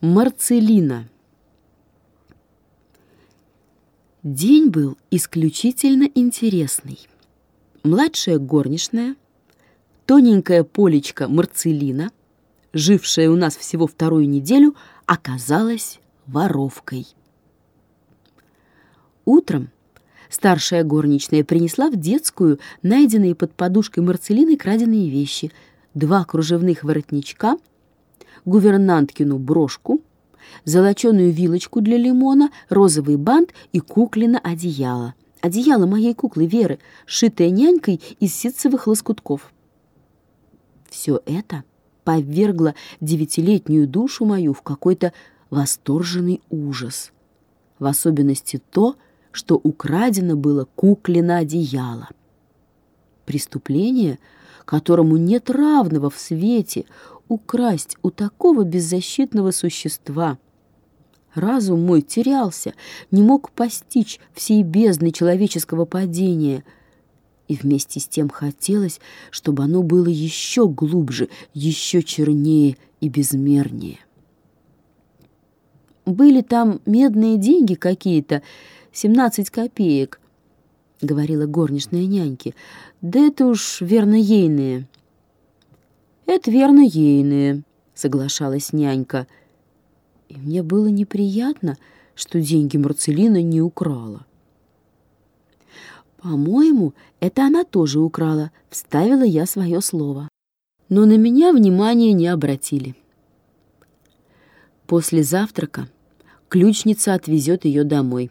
Марцелина. День был исключительно интересный. Младшая горничная, тоненькая полечка Марцелина, жившая у нас всего вторую неделю, оказалась воровкой. Утром старшая горничная принесла в детскую найденные под подушкой Марцелины краденые вещи, два кружевных воротничка — гувернанткину брошку, золоченую вилочку для лимона, розовый бант и куклино одеяло. Одеяло моей куклы Веры, шитое нянькой из ситцевых лоскутков. Все это повергло девятилетнюю душу мою в какой-то восторженный ужас. В особенности то, что украдено было куклино одеяло. Преступление, которому нет равного в свете, украсть у такого беззащитного существа. Разум мой терялся, не мог постичь всей бездны человеческого падения, и вместе с тем хотелось, чтобы оно было еще глубже, еще чернее и безмернее. Были там медные деньги какие-то, семнадцать копеек, — говорила горничная няньки. Да это уж верно ейные. «Это верно ейные», — соглашалась нянька. И мне было неприятно, что деньги Марцелина не украла. «По-моему, это она тоже украла», — вставила я свое слово. Но на меня внимания не обратили. После завтрака ключница отвезет ее домой.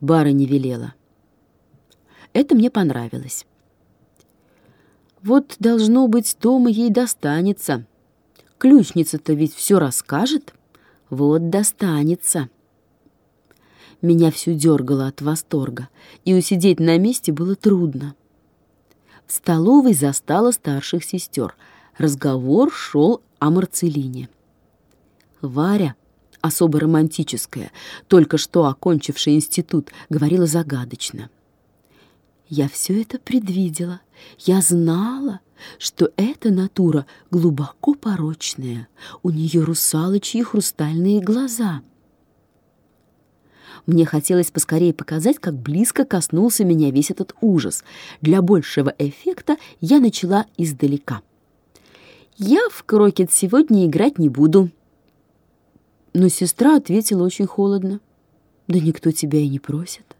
Бара не велела. Это мне понравилось. Вот, должно быть, дома ей достанется. Ключница-то ведь все расскажет. Вот достанется. Меня всю дергало от восторга, и усидеть на месте было трудно. В столовой застала старших сестер. Разговор шел о Марцелине. Варя, особо романтическая, только что окончившая институт, говорила загадочно — я все это предвидела. Я знала, что эта натура глубоко порочная. У нее русалочьи хрустальные глаза. Мне хотелось поскорее показать, как близко коснулся меня весь этот ужас. Для большего эффекта я начала издалека. «Я в крокет сегодня играть не буду». Но сестра ответила очень холодно. «Да никто тебя и не просит».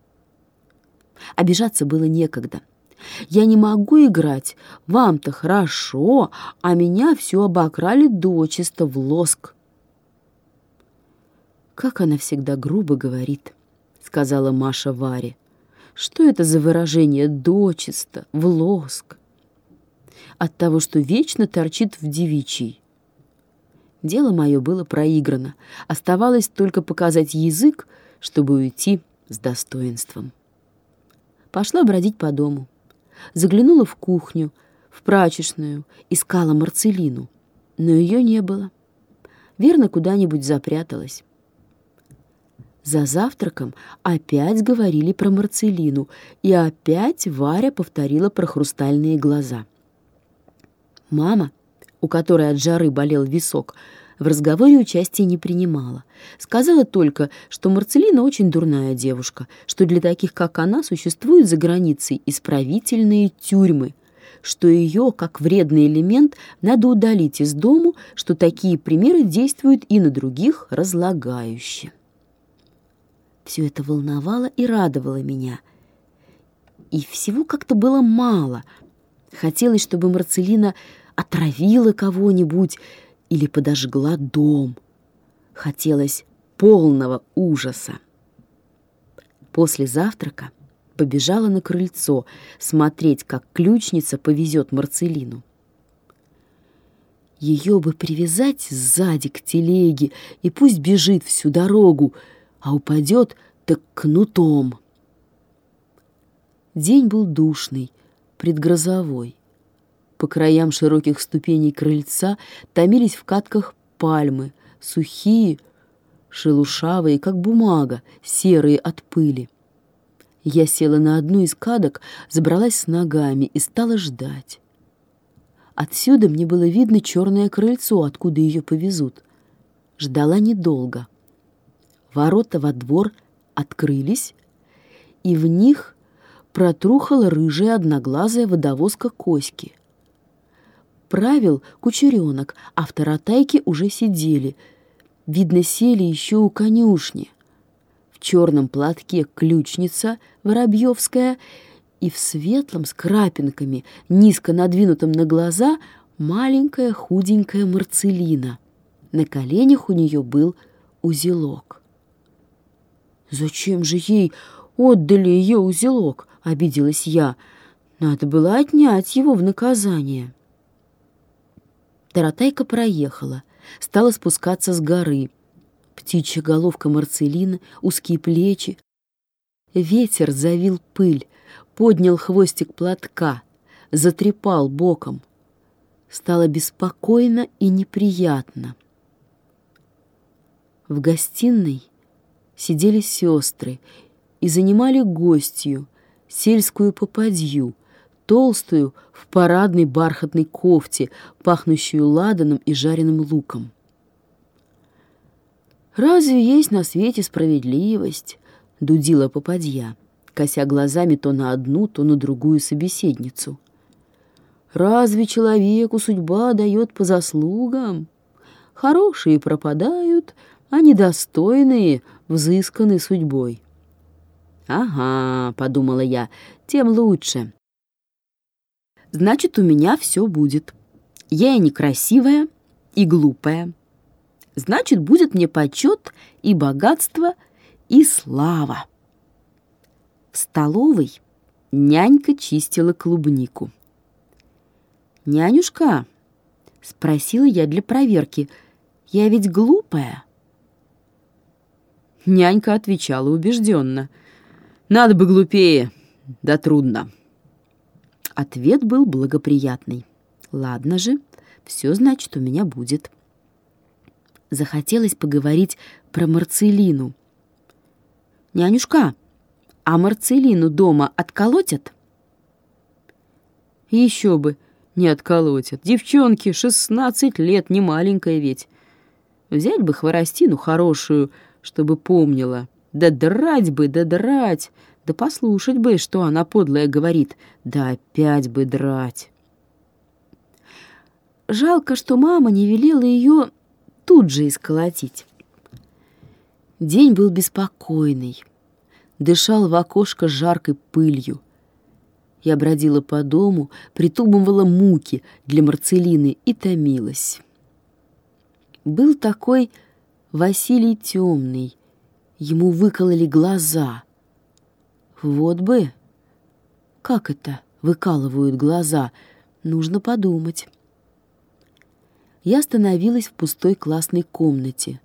Обижаться было некогда. Я не могу играть. Вам-то хорошо, а меня все обокрали дочисто в лоск. Как она всегда грубо говорит, сказала Маша Варе. Что это за выражение «дочисто», «в лоск»? От того, что вечно торчит в девичий. Дело мое было проиграно. Оставалось только показать язык, чтобы уйти с достоинством пошла бродить по дому. Заглянула в кухню, в прачечную, искала Марцелину, но ее не было. Верно, куда-нибудь запряталась. За завтраком опять говорили про Марцелину, и опять Варя повторила про хрустальные глаза. Мама, у которой от жары болел висок, в разговоре участия не принимала. Сказала только, что Марцелина очень дурная девушка, что для таких, как она, существуют за границей исправительные тюрьмы, что ее, как вредный элемент, надо удалить из дому, что такие примеры действуют и на других разлагающе. Все это волновало и радовало меня. И всего как-то было мало. Хотелось, чтобы Марцелина отравила кого-нибудь, или подожгла дом. Хотелось полного ужаса. После завтрака побежала на крыльцо смотреть, как ключница повезет Марцелину. Ее бы привязать сзади к телеге, и пусть бежит всю дорогу, а упадет так кнутом. День был душный, предгрозовой. По краям широких ступеней крыльца томились в катках пальмы, сухие, шелушавые, как бумага, серые от пыли. Я села на одну из кадок, забралась с ногами и стала ждать. Отсюда мне было видно черное крыльцо, откуда ее повезут. ждала недолго. Ворота во двор открылись, и в них протрухала рыжая одноглазая водовозка Коськи. Правил кучеренок, а в таратайке уже сидели. Видно, сели еще у конюшни. В черном платке ключница Воробьевская и в светлом с крапинками, низко надвинутом на глаза, маленькая худенькая Марцелина. На коленях у нее был узелок. «Зачем же ей отдали ее узелок?» — обиделась я. «Надо было отнять его в наказание». Таратайка проехала, стала спускаться с горы. Птичья головка Марцелина, узкие плечи. Ветер завил пыль, поднял хвостик платка, затрепал боком. Стало беспокойно и неприятно. В гостиной сидели сестры и занимали гостью, сельскую попадью, толстую в парадной бархатной кофте, пахнущую ладаном и жареным луком. «Разве есть на свете справедливость?» — дудила попадья, кося глазами то на одну, то на другую собеседницу. «Разве человеку судьба дает по заслугам? Хорошие пропадают, а недостойные взысканы судьбой». «Ага», — подумала я, — «тем лучше. Значит, у меня все будет. Я и некрасивая, и глупая. Значит, будет мне почет и богатство, и слава». В столовой нянька чистила клубнику. «Нянюшка», — спросила я для проверки, — «я ведь глупая». Нянька отвечала убежденно — надо бы глупее, да трудно. Ответ был благоприятный. Ладно же, все значит у меня будет. Захотелось поговорить про Марцелину. «Нянюшка, а Марцелину дома отколотят?» «Еще бы, не отколотят. Девчонки, шестнадцать лет, не маленькая ведь. Взять бы хворостину хорошую, чтобы помнила». Да драть бы, да драть, да послушать бы, что она подлая говорит, да опять бы драть. Жалко, что мама не велела ее тут же исколотить. День был беспокойный, дышал в окошко жаркой пылью. Я бродила по дому, придумывала муки для Марцелины и томилась. Был такой Василий Темный, Ему выкололи глаза. Вот бы. Как это выкалывают глаза? Нужно подумать. Я остановилась в пустой классной комнате.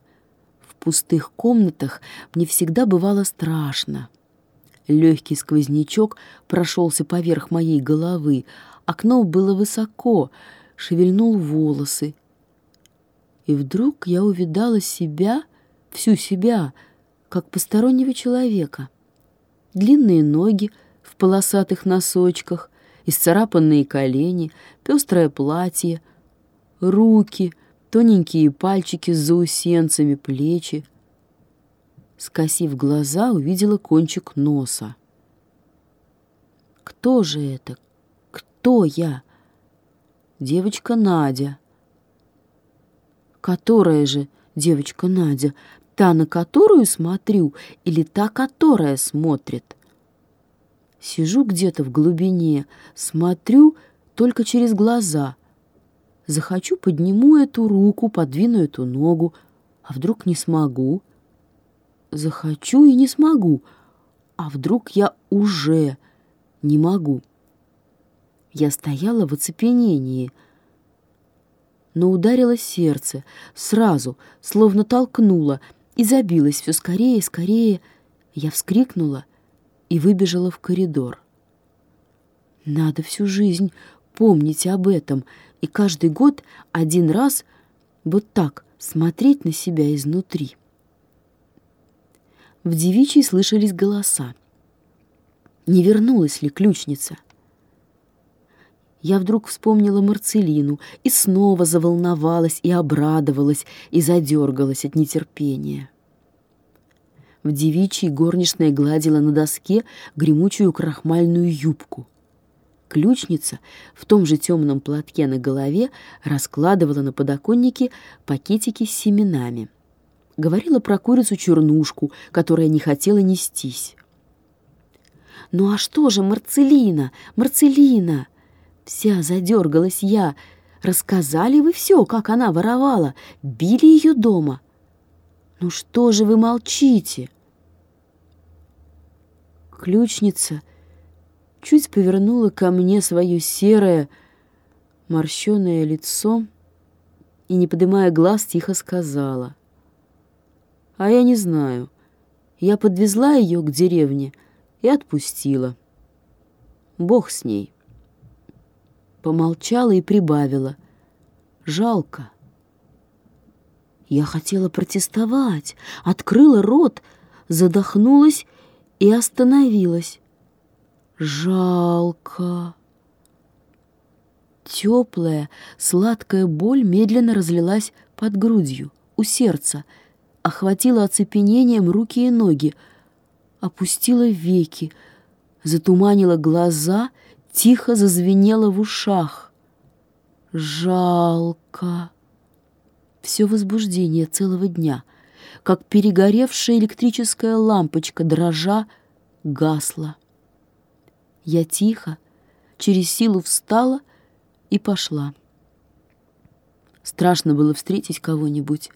В пустых комнатах мне всегда бывало страшно. Легкий сквознячок прошелся поверх моей головы. Окно было высоко, шевельнул волосы. И вдруг я увидала себя, всю себя, как постороннего человека. Длинные ноги в полосатых носочках, исцарапанные колени, пестрое платье, руки, тоненькие пальчики с заусенцами, плечи. Скосив глаза, увидела кончик носа. Кто же это? Кто я? Девочка Надя. Которая же девочка Надя? Та, на которую смотрю, или та, которая смотрит? Сижу где-то в глубине, смотрю только через глаза. Захочу, подниму эту руку, подвину эту ногу, а вдруг не смогу? Захочу и не смогу, а вдруг я уже не могу? Я стояла в оцепенении — но ударило сердце, сразу, словно толкнуло, и забилось все скорее и скорее. Я вскрикнула и выбежала в коридор. Надо всю жизнь помнить об этом и каждый год один раз вот так смотреть на себя изнутри. В девичьей слышались голоса. Не вернулась ли ключница? Я вдруг вспомнила Марцелину и снова заволновалась и обрадовалась и задергалась от нетерпения. В девичьей горничная гладила на доске гремучую крахмальную юбку. Ключница в том же темном платке на голове раскладывала на подоконнике пакетики с семенами. Говорила про курицу-чернушку, которая не хотела нестись. «Ну а что же Марцелина? Марцелина!» Вся задергалась я. «Рассказали вы все, как она воровала? Били ее дома?» «Ну что же вы молчите?» Ключница чуть повернула ко мне свое серое, морщеное лицо и, не поднимая глаз, тихо сказала. «А я не знаю. Я подвезла ее к деревне и отпустила. Бог с ней». Помолчала и прибавила. «Жалко». Я хотела протестовать, открыла рот, задохнулась и остановилась. Жалко. Теплая, сладкая боль медленно разлилась под грудью, у сердца, охватила оцепенением руки и ноги, опустила веки, затуманила глаза, тихо зазвенела в ушах. Жалко. Все возбуждение целого дня — как перегоревшая электрическая лампочка, дрожа, гасла. Я тихо, через силу встала и пошла. Страшно было встретить кого-нибудь.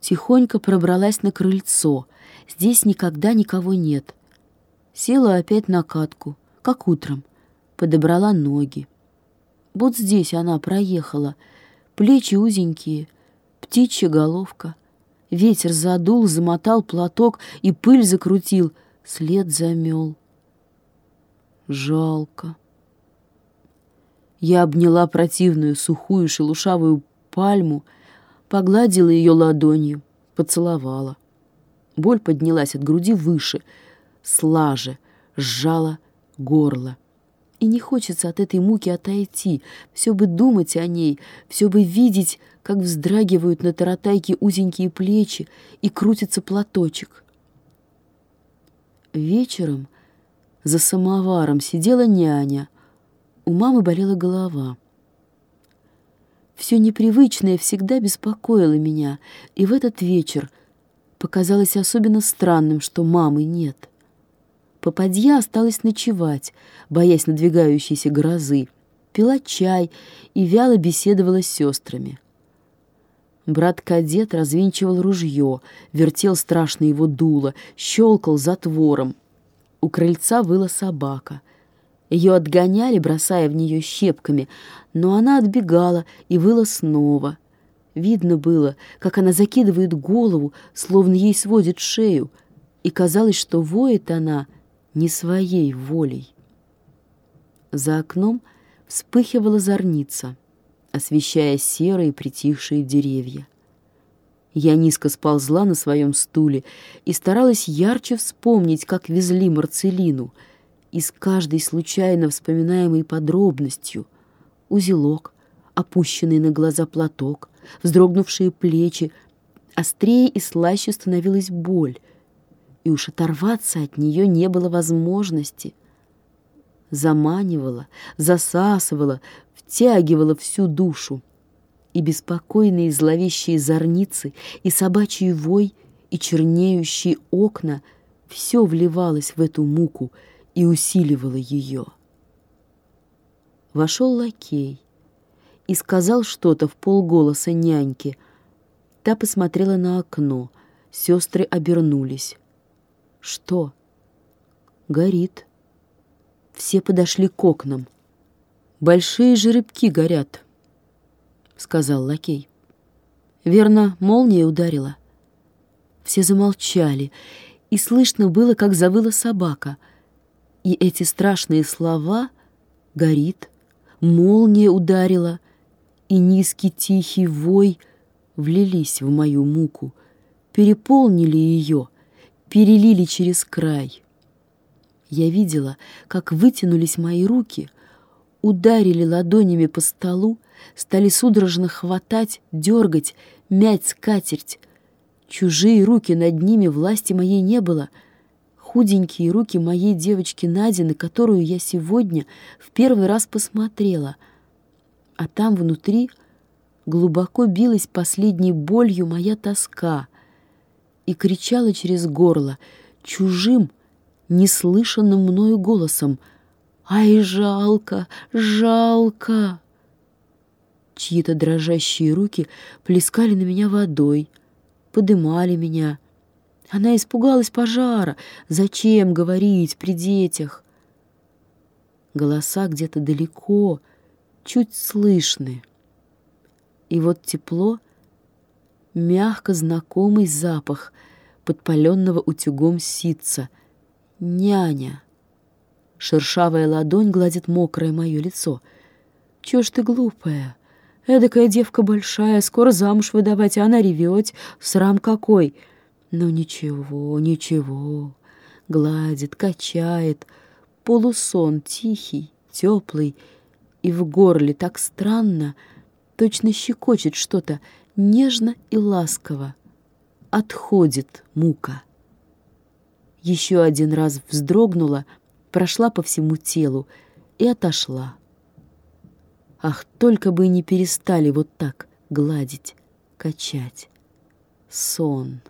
Тихонько пробралась на крыльцо. Здесь никогда никого нет. Села опять на катку, как утром. Подобрала ноги. Вот здесь она проехала. Плечи узенькие, птичья головка. Ветер задул, замотал платок и пыль закрутил, след замел. Жалко. Я обняла противную, сухую, шелушавую пальму, погладила ее ладонью, поцеловала. Боль поднялась от груди выше, слаже, сжала горло. И не хочется от этой муки отойти, все бы думать о ней, все бы видеть, как вздрагивают на таратайке узенькие плечи и крутится платочек. Вечером за самоваром сидела няня. У мамы болела голова. Все непривычное всегда беспокоило меня, и в этот вечер показалось особенно странным, что мамы нет. Попадья осталась ночевать, боясь надвигающейся грозы, пила чай и вяло беседовала с сестрами. Брат-кадет развинчивал ружье, вертел страшно его дуло, щелкал затвором. У крыльца выла собака. Ее отгоняли, бросая в нее щепками, но она отбегала и выла снова. Видно было, как она закидывает голову, словно ей сводит шею, и казалось, что воет она — не своей волей. За окном вспыхивала зорница, освещая серые притихшие деревья. Я низко сползла на своем стуле и старалась ярче вспомнить, как везли Марцелину, и с каждой случайно вспоминаемой подробностью — узелок, опущенный на глаза платок, вздрогнувшие плечи, острее и слаще становилась боль — и уж оторваться от нее не было возможности. Заманивала, засасывала, втягивала всю душу. И беспокойные зловещие зорницы, и собачий вой, и чернеющие окна — все вливалось в эту муку и усиливало ее. Вошел лакей и сказал что-то в полголоса няньке. Та посмотрела на окно, сестры обернулись. Что? Горит. Все подошли к окнам. Большие жеребки горят, сказал лакей. Верно, молния ударила. Все замолчали, и слышно было, как завыла собака. И эти страшные слова «горит», «молния ударила» и низкий тихий вой влились в мою муку, переполнили ее, перелили через край. Я видела, как вытянулись мои руки, ударили ладонями по столу, стали судорожно хватать, дергать, мять скатерть. Чужие руки над ними власти моей не было. Худенькие руки моей девочки Нади, на которую я сегодня в первый раз посмотрела. А там внутри глубоко билась последней болью моя тоска и кричала через горло чужим, неслышанным мною голосом «Ай, жалко, жалко!» Чьи-то дрожащие руки плескали на меня водой, подымали меня. Она испугалась пожара. Зачем говорить при детях? Голоса где-то далеко, чуть слышны. И вот тепло, мягко знакомый запах подпаленного утюгом ситца. Няня. Шершавая ладонь гладит мокрое мое лицо. Чего ж ты глупая? Эдакая девка большая, скоро замуж выдавать, а она ревет. Срам какой! Но ничего, ничего. Гладит, качает. Полусон тихий, теплый. И в горле так странно, точно щекочет что-то нежно и ласково. Отходит мука. Еще один раз вздрогнула, прошла по всему телу и отошла. Ах, только бы не перестали вот так гладить, качать. Сон.